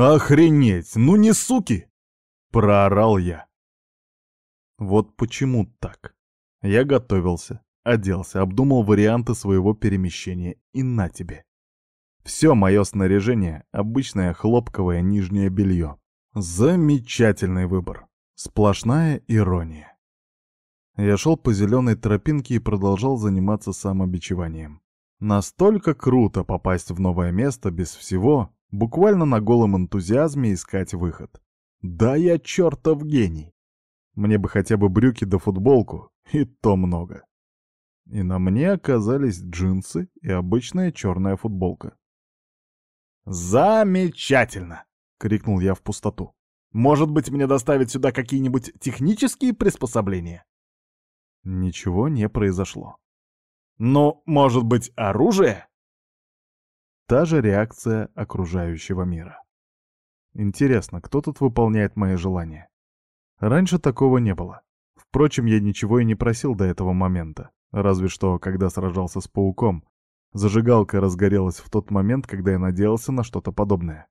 Охренеть, ну не суки! Проорал я. Вот почему так. Я готовился, оделся, обдумал варианты своего перемещения и на тебе. Все мое снаряжение — обычное хлопковое нижнее белье. Замечательный выбор. Сплошная ирония. Я шел по зеленой тропинке и продолжал заниматься самобичеванием. Настолько круто попасть в новое место без всего, буквально на голом энтузиазме искать выход. Да я чертов гений! Мне бы хотя бы брюки да футболку, и то много. И на мне оказались джинсы и обычная черная футболка. «Замечательно!» — крикнул я в пустоту. «Может быть, мне доставить сюда какие-нибудь технические приспособления?» Ничего не произошло. «Ну, может быть, оружие?» Та же реакция окружающего мира. Интересно, кто тут выполняет мои желания? Раньше такого не было. Впрочем, я ничего и не просил до этого момента. Разве что, когда сражался с пауком, зажигалка разгорелась в тот момент, когда я надеялся на что-то подобное.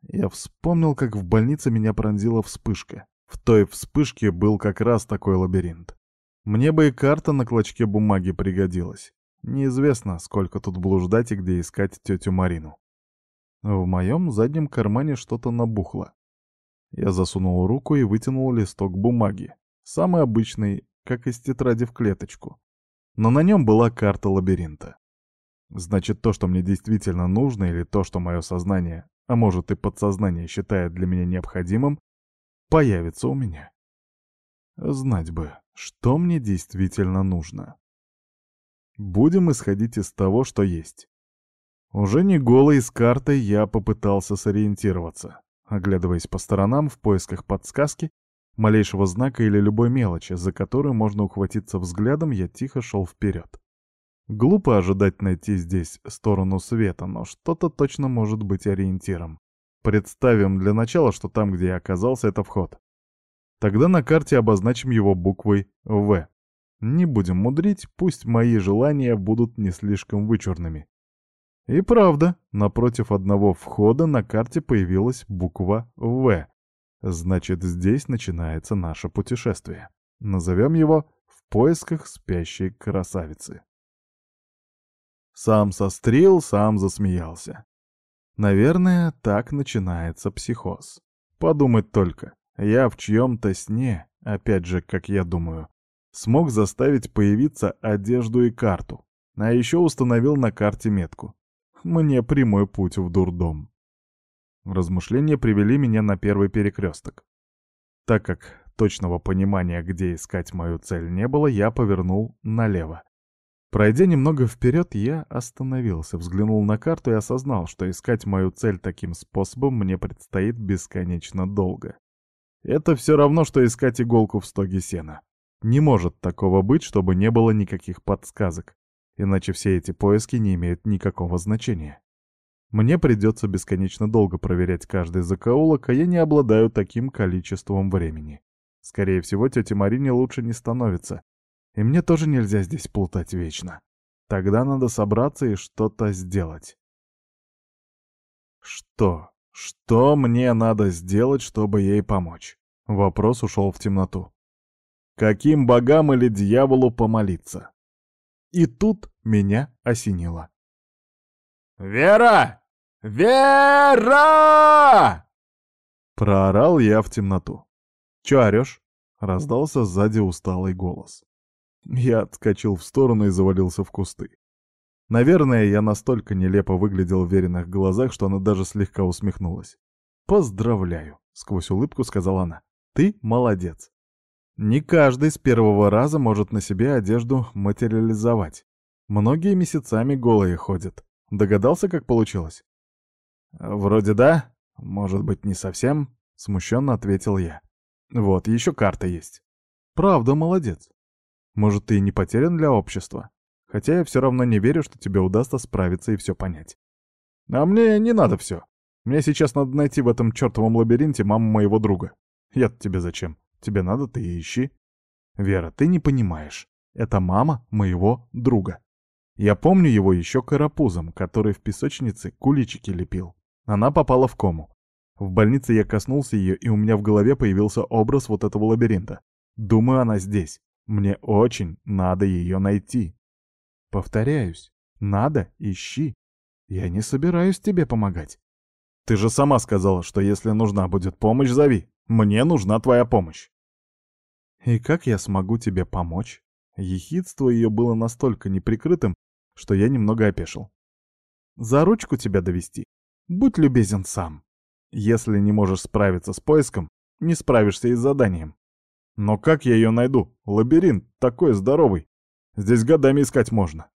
Я вспомнил, как в больнице меня пронзила вспышка. В той вспышке был как раз такой лабиринт. Мне бы и карта на клочке бумаги пригодилась. Неизвестно, сколько тут блуждать и где искать тетю Марину. В моем заднем кармане что-то набухло. Я засунул руку и вытянул листок бумаги. Самый обычный, как из тетради в клеточку. Но на нем была карта лабиринта. Значит, то, что мне действительно нужно, или то, что мое сознание, а может и подсознание считает для меня необходимым, появится у меня. Знать бы, что мне действительно нужно. Будем исходить из того, что есть. Уже не голый с картой я попытался сориентироваться, оглядываясь по сторонам в поисках подсказки, малейшего знака или любой мелочи, за которую можно ухватиться взглядом, я тихо шел вперед. Глупо ожидать найти здесь сторону света, но что-то точно может быть ориентиром. Представим для начала, что там, где я оказался, это вход. Тогда на карте обозначим его буквой «В». Не будем мудрить, пусть мои желания будут не слишком вычурными. И правда, напротив одного входа на карте появилась буква «В». Значит, здесь начинается наше путешествие. Назовем его «В поисках спящей красавицы». Сам сострил, сам засмеялся. Наверное, так начинается психоз. Подумать только, я в чьем-то сне, опять же, как я думаю, смог заставить появиться одежду и карту, а еще установил на карте метку. Мне прямой путь в дурдом. Размышления привели меня на первый перекресток. Так как точного понимания, где искать мою цель, не было, я повернул налево. Пройдя немного вперед, я остановился, взглянул на карту и осознал, что искать мою цель таким способом мне предстоит бесконечно долго. Это все равно, что искать иголку в стоге сена. Не может такого быть, чтобы не было никаких подсказок иначе все эти поиски не имеют никакого значения. Мне придется бесконечно долго проверять каждый закоулок, а я не обладаю таким количеством времени. Скорее всего, тете Марине лучше не становится. И мне тоже нельзя здесь плутать вечно. Тогда надо собраться и что-то сделать. Что? Что мне надо сделать, чтобы ей помочь? Вопрос ушел в темноту. Каким богам или дьяволу помолиться? И тут меня осенило. «Вера! Вера!» Проорал я в темноту. «Чё орёшь?» — раздался сзади усталый голос. Я отскочил в сторону и завалился в кусты. Наверное, я настолько нелепо выглядел в веренных глазах, что она даже слегка усмехнулась. «Поздравляю!» — сквозь улыбку сказала она. «Ты молодец!» Не каждый с первого раза может на себе одежду материализовать. Многие месяцами голые ходят. Догадался, как получилось? Вроде да, может быть, не совсем, смущенно ответил я. Вот, еще карта есть. Правда, молодец. Может, ты и не потерян для общества. Хотя я все равно не верю, что тебе удастся справиться и все понять. А мне не надо все. Мне сейчас надо найти в этом чертовом лабиринте маму моего друга. Я-то тебе зачем? Тебе надо, ты и ищи. Вера, ты не понимаешь. Это мама моего друга. Я помню его еще карапузом, который в песочнице куличики лепил. Она попала в кому. В больнице я коснулся ее, и у меня в голове появился образ вот этого лабиринта. Думаю, она здесь. Мне очень надо ее найти. Повторяюсь, надо, ищи. Я не собираюсь тебе помогать. Ты же сама сказала, что если нужна будет помощь, зови. Мне нужна твоя помощь. И как я смогу тебе помочь? Ехидство ее было настолько неприкрытым, что я немного опешил. За ручку тебя довести. Будь любезен сам. Если не можешь справиться с поиском, не справишься и с заданием. Но как я ее найду? Лабиринт такой здоровый. Здесь годами искать можно.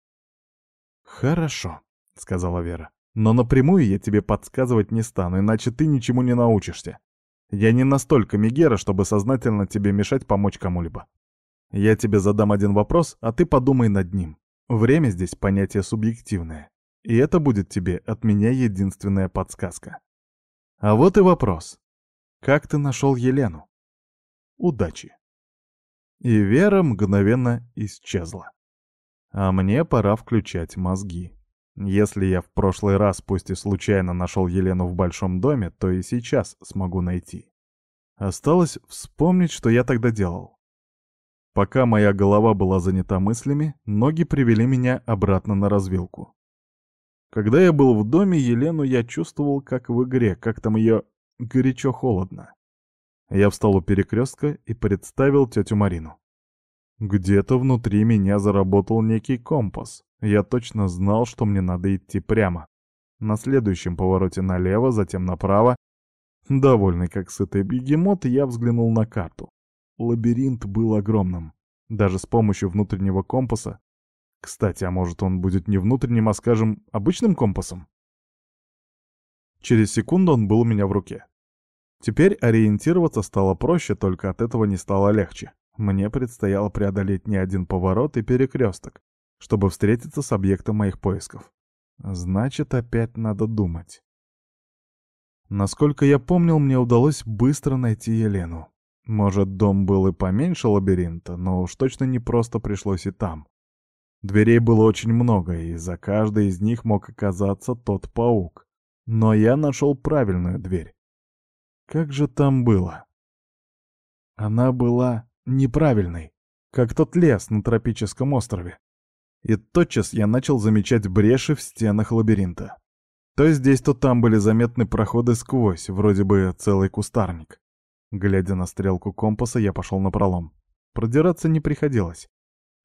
Хорошо, сказала Вера. Но напрямую я тебе подсказывать не стану, иначе ты ничему не научишься. Я не настолько Мегера, чтобы сознательно тебе мешать помочь кому-либо. Я тебе задам один вопрос, а ты подумай над ним. Время здесь понятие субъективное. И это будет тебе от меня единственная подсказка. А вот и вопрос. Как ты нашел Елену? Удачи. И Вера мгновенно исчезла. А мне пора включать мозги. Если я в прошлый раз пусть и случайно нашел Елену в большом доме, то и сейчас смогу найти. Осталось вспомнить, что я тогда делал. Пока моя голова была занята мыслями, ноги привели меня обратно на развилку. Когда я был в доме, Елену я чувствовал, как в игре, как там ее горячо-холодно. Я встал у перекрестка и представил тетю Марину. Где-то внутри меня заработал некий компас. Я точно знал, что мне надо идти прямо. На следующем повороте налево, затем направо. Довольный как сытый бегемот, я взглянул на карту. Лабиринт был огромным. Даже с помощью внутреннего компаса кстати, а может он будет не внутренним, а, скажем, обычным компасом? Через секунду он был у меня в руке. Теперь ориентироваться стало проще, только от этого не стало легче. Мне предстояло преодолеть не один поворот и перекресток, чтобы встретиться с объектом моих поисков. Значит, опять надо думать. Насколько я помнил, мне удалось быстро найти Елену. Может, дом был и поменьше лабиринта, но уж точно не просто пришлось и там. Дверей было очень много, и за каждой из них мог оказаться тот паук. Но я нашел правильную дверь. Как же там было? Она была неправильной, как тот лес на тропическом острове. И тотчас я начал замечать бреши в стенах лабиринта. То здесь, то там были заметны проходы сквозь, вроде бы целый кустарник. Глядя на стрелку компаса, я пошел на пролом. Продираться не приходилось.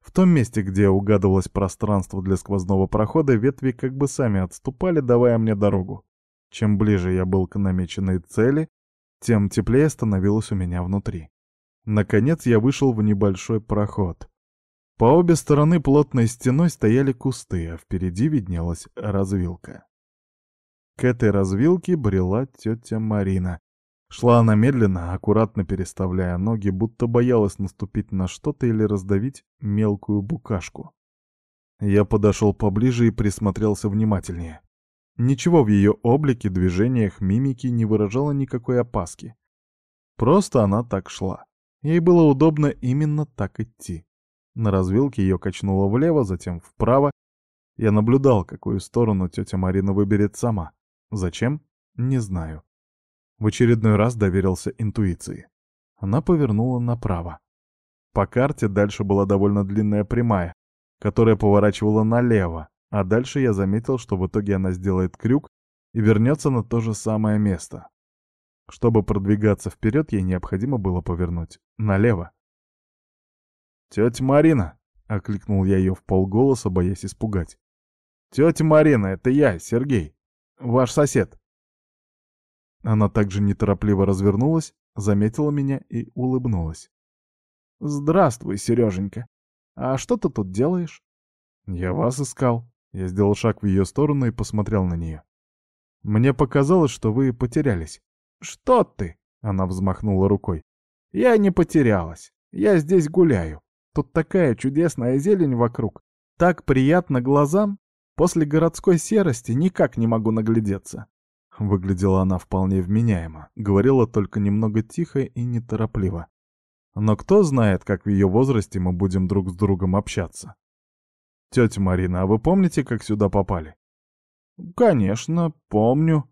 В том месте, где угадывалось пространство для сквозного прохода, ветви как бы сами отступали, давая мне дорогу. Чем ближе я был к намеченной цели, тем теплее становилось у меня внутри. Наконец я вышел в небольшой проход. По обе стороны плотной стеной стояли кусты, а впереди виднелась развилка. К этой развилке брела тетя Марина, Шла она медленно, аккуратно переставляя ноги, будто боялась наступить на что-то или раздавить мелкую букашку. Я подошел поближе и присмотрелся внимательнее. Ничего в ее облике, движениях, мимике не выражало никакой опаски. Просто она так шла. Ей было удобно именно так идти. На развилке ее качнуло влево, затем вправо. Я наблюдал, какую сторону тетя Марина выберет сама. Зачем? Не знаю. В очередной раз доверился интуиции. Она повернула направо. По карте дальше была довольно длинная прямая, которая поворачивала налево, а дальше я заметил, что в итоге она сделает крюк и вернется на то же самое место. Чтобы продвигаться вперед, ей необходимо было повернуть налево. «Тетя Марина!» — окликнул я ее в полголоса, боясь испугать. «Тетя Марина, это я, Сергей, ваш сосед». Она также неторопливо развернулась, заметила меня и улыбнулась. «Здравствуй, Сереженька. А что ты тут делаешь?» «Я вас искал». Я сделал шаг в ее сторону и посмотрел на нее. «Мне показалось, что вы потерялись». «Что ты?» — она взмахнула рукой. «Я не потерялась. Я здесь гуляю. Тут такая чудесная зелень вокруг. Так приятно глазам. После городской серости никак не могу наглядеться. Выглядела она вполне вменяемо, говорила только немного тихо и неторопливо. Но кто знает, как в ее возрасте мы будем друг с другом общаться. «Тетя Марина, а вы помните, как сюда попали?» «Конечно, помню».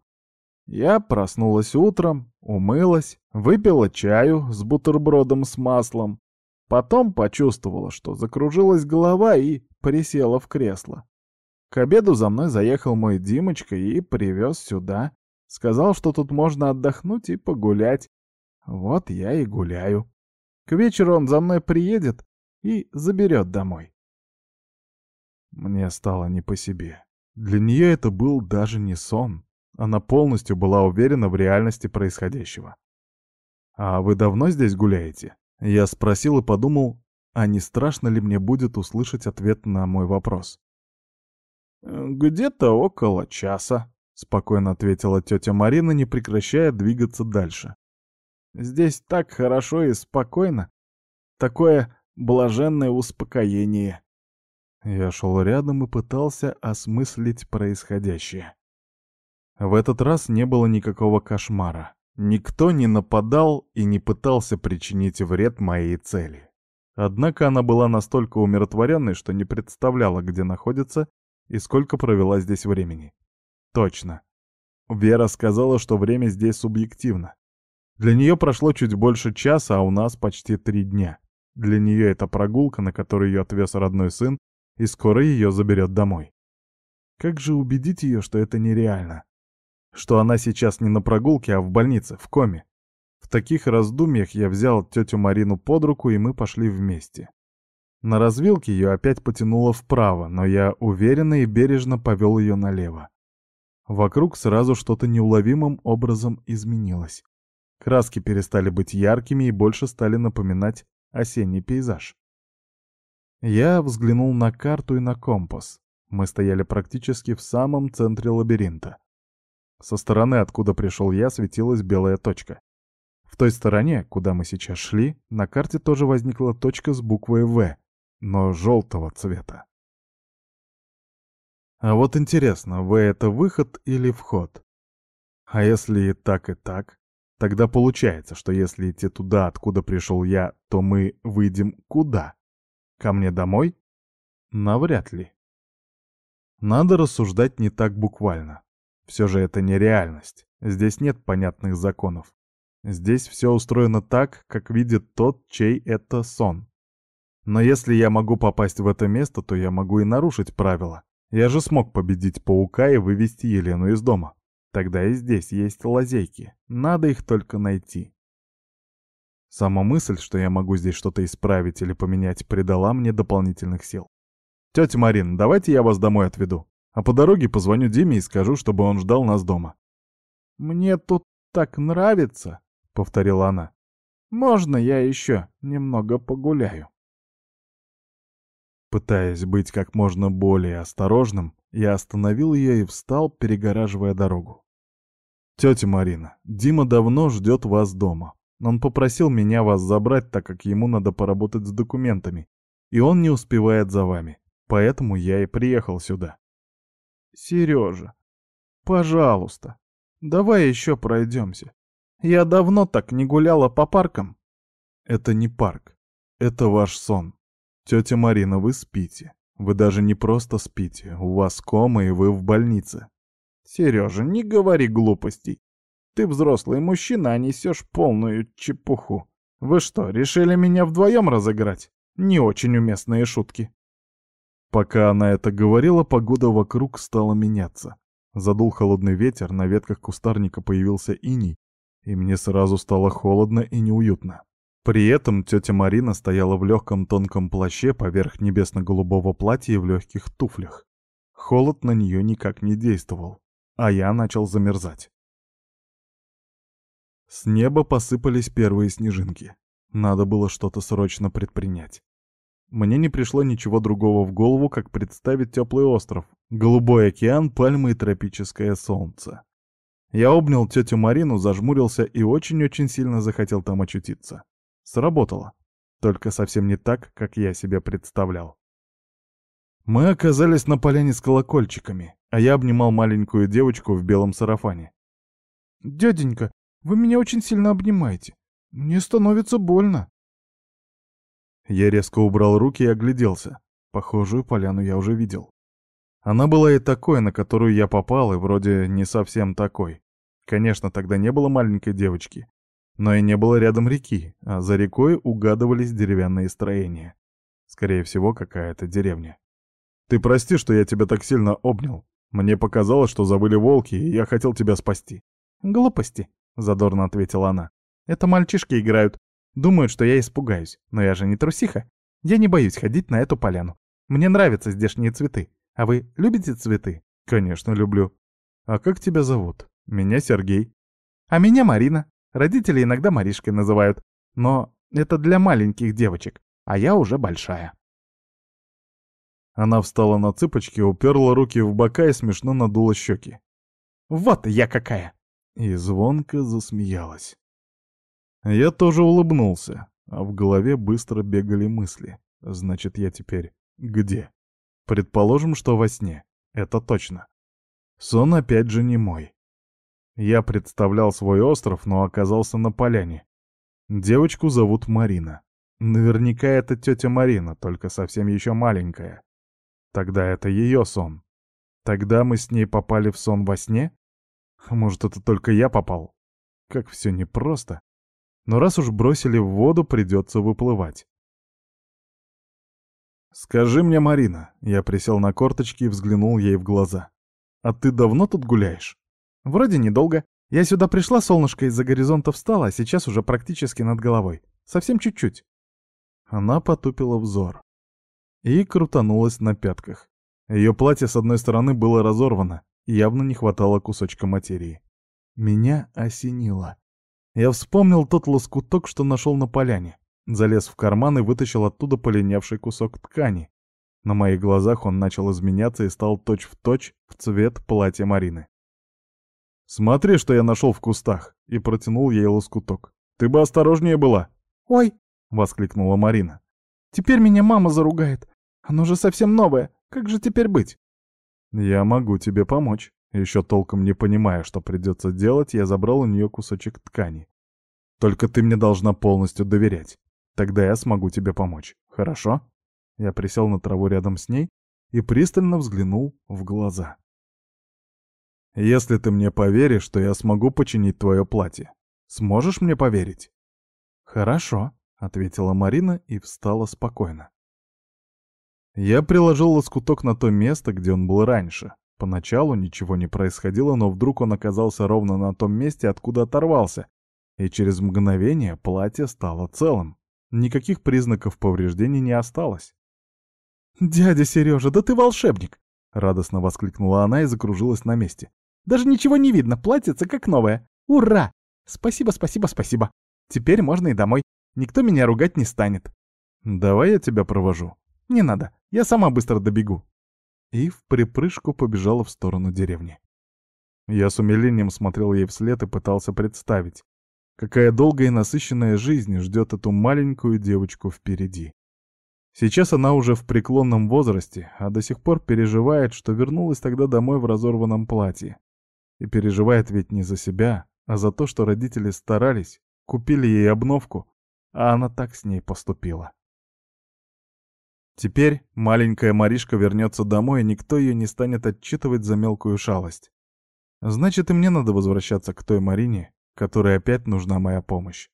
Я проснулась утром, умылась, выпила чаю с бутербродом с маслом, потом почувствовала, что закружилась голова и присела в кресло. К обеду за мной заехал мой Димочка и привез сюда. Сказал, что тут можно отдохнуть и погулять. Вот я и гуляю. К вечеру он за мной приедет и заберет домой. Мне стало не по себе. Для нее это был даже не сон. Она полностью была уверена в реальности происходящего. «А вы давно здесь гуляете?» Я спросил и подумал, а не страшно ли мне будет услышать ответ на мой вопрос. «Где-то около часа», — спокойно ответила тетя Марина, не прекращая двигаться дальше. «Здесь так хорошо и спокойно. Такое блаженное успокоение». Я шел рядом и пытался осмыслить происходящее. В этот раз не было никакого кошмара. Никто не нападал и не пытался причинить вред моей цели. Однако она была настолько умиротворенной, что не представляла, где находится и сколько провела здесь времени. Точно. Вера сказала, что время здесь субъективно. Для нее прошло чуть больше часа, а у нас почти три дня. Для нее это прогулка, на которой ее отвез родной сын, и скоро ее заберет домой. Как же убедить ее, что это нереально? Что она сейчас не на прогулке, а в больнице, в коме. В таких раздумьях я взял тетю Марину под руку, и мы пошли вместе. На развилке ее опять потянуло вправо, но я уверенно и бережно повел ее налево. Вокруг сразу что-то неуловимым образом изменилось. Краски перестали быть яркими и больше стали напоминать осенний пейзаж. Я взглянул на карту и на компас. Мы стояли практически в самом центре лабиринта. Со стороны, откуда пришел я, светилась белая точка. В той стороне, куда мы сейчас шли, на карте тоже возникла точка с буквой «В», но желтого цвета. А вот интересно, «В» — это выход или вход? А если и так, и так? Тогда получается, что если идти туда, откуда пришел я, то мы выйдем куда? Ко мне домой? Навряд ли. Надо рассуждать не так буквально. Все же это не реальность. Здесь нет понятных законов. Здесь все устроено так, как видит тот, чей это сон. Но если я могу попасть в это место, то я могу и нарушить правила. Я же смог победить паука и вывести Елену из дома. Тогда и здесь есть лазейки. Надо их только найти. Сама мысль, что я могу здесь что-то исправить или поменять, придала мне дополнительных сил. «Тетя Марина, давайте я вас домой отведу», а по дороге позвоню Диме и скажу, чтобы он ждал нас дома. «Мне тут так нравится», — повторила она. «Можно я еще немного погуляю?» Пытаясь быть как можно более осторожным, я остановил ее и встал, перегораживая дорогу. «Тетя Марина, Дима давно ждет вас дома. Он попросил меня вас забрать, так как ему надо поработать с документами, и он не успевает за вами. Поэтому я и приехал сюда». Сережа, пожалуйста, давай еще пройдемся. Я давно так не гуляла по паркам. Это не парк. Это ваш сон. Тетя Марина, вы спите. Вы даже не просто спите. У вас кома, и вы в больнице. Сережа, не говори глупостей. Ты взрослый мужчина, а несешь полную чепуху. Вы что, решили меня вдвоем разыграть? Не очень уместные шутки. Пока она это говорила, погода вокруг стала меняться. Задул холодный ветер, на ветках кустарника появился иней, и мне сразу стало холодно и неуютно. При этом тетя Марина стояла в легком тонком плаще поверх небесно-голубого платья и в легких туфлях. Холод на нее никак не действовал, а я начал замерзать. С неба посыпались первые снежинки. Надо было что-то срочно предпринять. Мне не пришло ничего другого в голову, как представить теплый остров, голубой океан, пальмы и тропическое солнце. Я обнял тетю Марину, зажмурился и очень-очень сильно захотел там очутиться. Сработало. Только совсем не так, как я себе представлял. Мы оказались на поляне с колокольчиками, а я обнимал маленькую девочку в белом сарафане. «Дяденька, вы меня очень сильно обнимаете. Мне становится больно», я резко убрал руки и огляделся. Похожую поляну я уже видел. Она была и такой, на которую я попал, и вроде не совсем такой. Конечно, тогда не было маленькой девочки, но и не было рядом реки, а за рекой угадывались деревянные строения. Скорее всего, какая-то деревня. «Ты прости, что я тебя так сильно обнял. Мне показалось, что забыли волки, и я хотел тебя спасти». «Глупости», — задорно ответила она. «Это мальчишки играют. Думают, что я испугаюсь. Но я же не трусиха. Я не боюсь ходить на эту поляну. Мне нравятся здешние цветы. А вы любите цветы?» «Конечно, люблю. А как тебя зовут?» «Меня Сергей». «А меня Марина. Родители иногда Маришкой называют. Но это для маленьких девочек, а я уже большая». Она встала на цыпочки, уперла руки в бока и смешно надула щеки. «Вот я какая!» И звонко засмеялась. Я тоже улыбнулся, а в голове быстро бегали мысли. Значит, я теперь где? Предположим, что во сне. Это точно. Сон опять же не мой. Я представлял свой остров, но оказался на поляне. Девочку зовут Марина. Наверняка это тетя Марина, только совсем еще маленькая. Тогда это ее сон. Тогда мы с ней попали в сон во сне? Может, это только я попал? Как все непросто. Но раз уж бросили в воду, придется выплывать. «Скажи мне, Марина», — я присел на корточки и взглянул ей в глаза. «А ты давно тут гуляешь?» «Вроде недолго. Я сюда пришла, солнышко из-за горизонта встало, а сейчас уже практически над головой. Совсем чуть-чуть». Она потупила взор и крутанулась на пятках. Ее платье с одной стороны было разорвано, явно не хватало кусочка материи. Меня осенило. Я вспомнил тот лоскуток, что нашел на поляне. Залез в карман и вытащил оттуда полинявший кусок ткани. На моих глазах он начал изменяться и стал точь-в-точь в цвет платья Марины. «Смотри, что я нашел в кустах!» и протянул ей лоскуток. «Ты бы осторожнее была!» «Ой!» — воскликнула Марина. «Теперь меня мама заругает. Оно же совсем новое. Как же теперь быть?» «Я могу тебе помочь». Еще толком не понимая, что придется делать, я забрал у нее кусочек ткани. «Только ты мне должна полностью доверять. Тогда я смогу тебе помочь. Хорошо?» Я присел на траву рядом с ней и пристально взглянул в глаза. «Если ты мне поверишь, что я смогу починить твое платье, сможешь мне поверить?» «Хорошо», — ответила Марина и встала спокойно. Я приложил лоскуток на то место, где он был раньше. Поначалу ничего не происходило, но вдруг он оказался ровно на том месте, откуда оторвался, и через мгновение платье стало целым. Никаких признаков повреждений не осталось. «Дядя Сережа, да ты волшебник!» — радостно воскликнула она и закружилась на месте. «Даже ничего не видно, платьице как новое. Ура! Спасибо, спасибо, спасибо. Теперь можно и домой. Никто меня ругать не станет». «Давай я тебя провожу». «Не надо, я сама быстро добегу». И в припрыжку побежала в сторону деревни. Я с умилением смотрел ей вслед и пытался представить, какая долгая и насыщенная жизнь ждет эту маленькую девочку впереди. Сейчас она уже в преклонном возрасте, а до сих пор переживает, что вернулась тогда домой в разорванном платье. И переживает ведь не за себя, а за то, что родители старались, купили ей обновку, а она так с ней поступила. Теперь маленькая Маришка вернется домой, и никто ее не станет отчитывать за мелкую шалость. Значит, и мне надо возвращаться к той Марине, которой опять нужна моя помощь.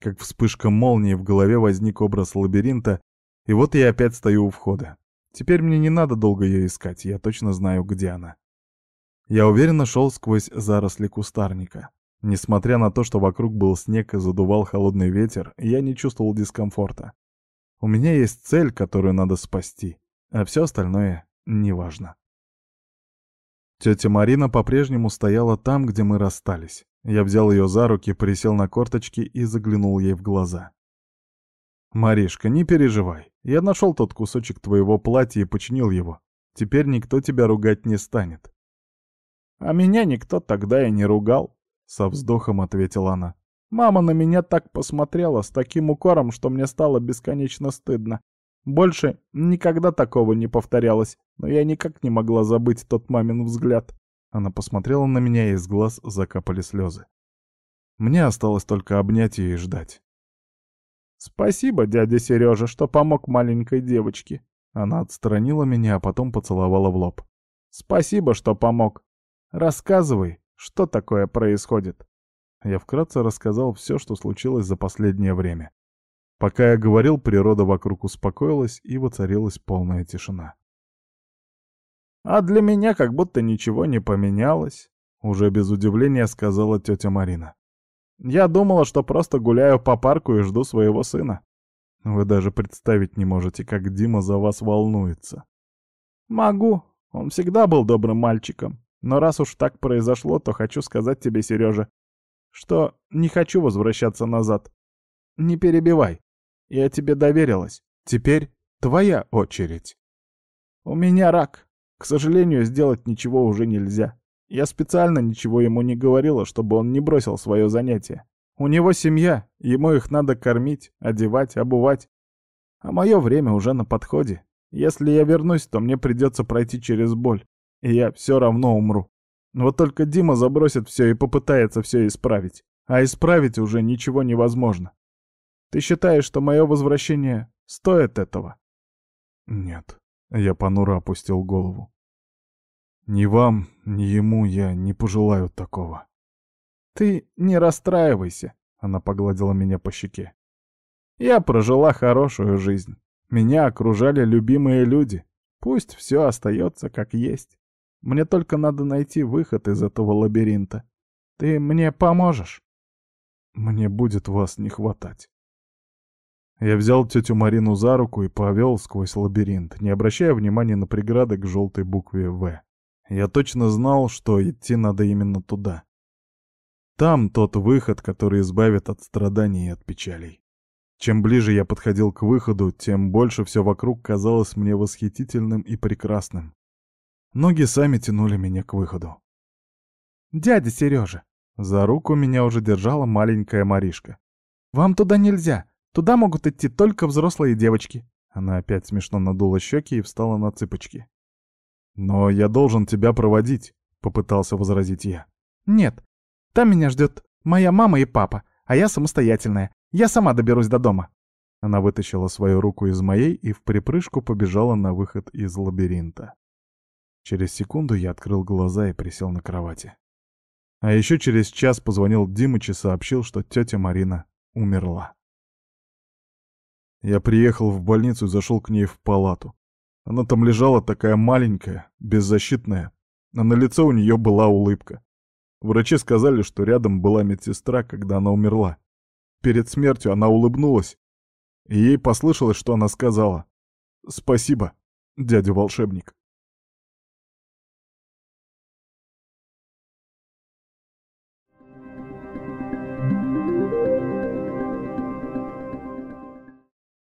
Как вспышка молнии в голове возник образ лабиринта, и вот я опять стою у входа. Теперь мне не надо долго ее искать, я точно знаю, где она. Я уверенно шел сквозь заросли кустарника. Несмотря на то, что вокруг был снег и задувал холодный ветер, я не чувствовал дискомфорта. У меня есть цель, которую надо спасти, а все остальное неважно. Тетя Марина по-прежнему стояла там, где мы расстались. Я взял ее за руки, присел на корточки и заглянул ей в глаза. «Маришка, не переживай. Я нашел тот кусочек твоего платья и починил его. Теперь никто тебя ругать не станет». «А меня никто тогда и не ругал», — со вздохом ответила она. Мама на меня так посмотрела, с таким укором, что мне стало бесконечно стыдно. Больше никогда такого не повторялось, но я никак не могла забыть тот мамин взгляд. Она посмотрела на меня, и из глаз закапали слезы. Мне осталось только обнять ее и ждать. «Спасибо, дядя Сережа, что помог маленькой девочке». Она отстранила меня, а потом поцеловала в лоб. «Спасибо, что помог. Рассказывай, Что такое происходит?» Я вкратце рассказал все, что случилось за последнее время. Пока я говорил, природа вокруг успокоилась, и воцарилась полная тишина. «А для меня как будто ничего не поменялось», — уже без удивления сказала тетя Марина. «Я думала, что просто гуляю по парку и жду своего сына. Вы даже представить не можете, как Дима за вас волнуется». «Могу. Он всегда был добрым мальчиком. Но раз уж так произошло, то хочу сказать тебе, Сережа, что не хочу возвращаться назад. Не перебивай. Я тебе доверилась. Теперь твоя очередь. У меня рак. К сожалению, сделать ничего уже нельзя. Я специально ничего ему не говорила, чтобы он не бросил свое занятие. У него семья, ему их надо кормить, одевать, обувать. А мое время уже на подходе. Если я вернусь, то мне придется пройти через боль, и я все равно умру. Вот только Дима забросит все и попытается все исправить. А исправить уже ничего невозможно. Ты считаешь, что мое возвращение стоит этого?» «Нет», — я понуро опустил голову. «Ни вам, ни ему я не пожелаю такого». «Ты не расстраивайся», — она погладила меня по щеке. «Я прожила хорошую жизнь. Меня окружали любимые люди. Пусть все остается как есть. Мне только надо найти выход из этого лабиринта. Ты мне поможешь?» «Мне будет вас не хватать». Я взял тетю Марину за руку и повел сквозь лабиринт, не обращая внимания на преграды к желтой букве «В». Я точно знал, что идти надо именно туда. Там тот выход, который избавит от страданий и от печалей. Чем ближе я подходил к выходу, тем больше все вокруг казалось мне восхитительным и прекрасным. Ноги сами тянули меня к выходу. «Дядя Сережа!» За руку меня уже держала маленькая Маришка. «Вам туда нельзя! Туда могут идти только взрослые девочки. Она опять смешно надула щеки и встала на цыпочки. «Но я должен тебя проводить», — попытался возразить я. «Нет, там меня ждет моя мама и папа, а я самостоятельная. Я сама доберусь до дома». Она вытащила свою руку из моей и в припрыжку побежала на выход из лабиринта. Через секунду я открыл глаза и присел на кровати. А еще через час позвонил Димыч и сообщил, что тетя Марина умерла. Я приехал в больницу и зашел к ней в палату. Она там лежала такая маленькая, беззащитная, а на лице у нее была улыбка. Врачи сказали, что рядом была медсестра, когда она умерла. Перед смертью она улыбнулась, и ей послышалось, что она сказала. «Спасибо, дядя-волшебник».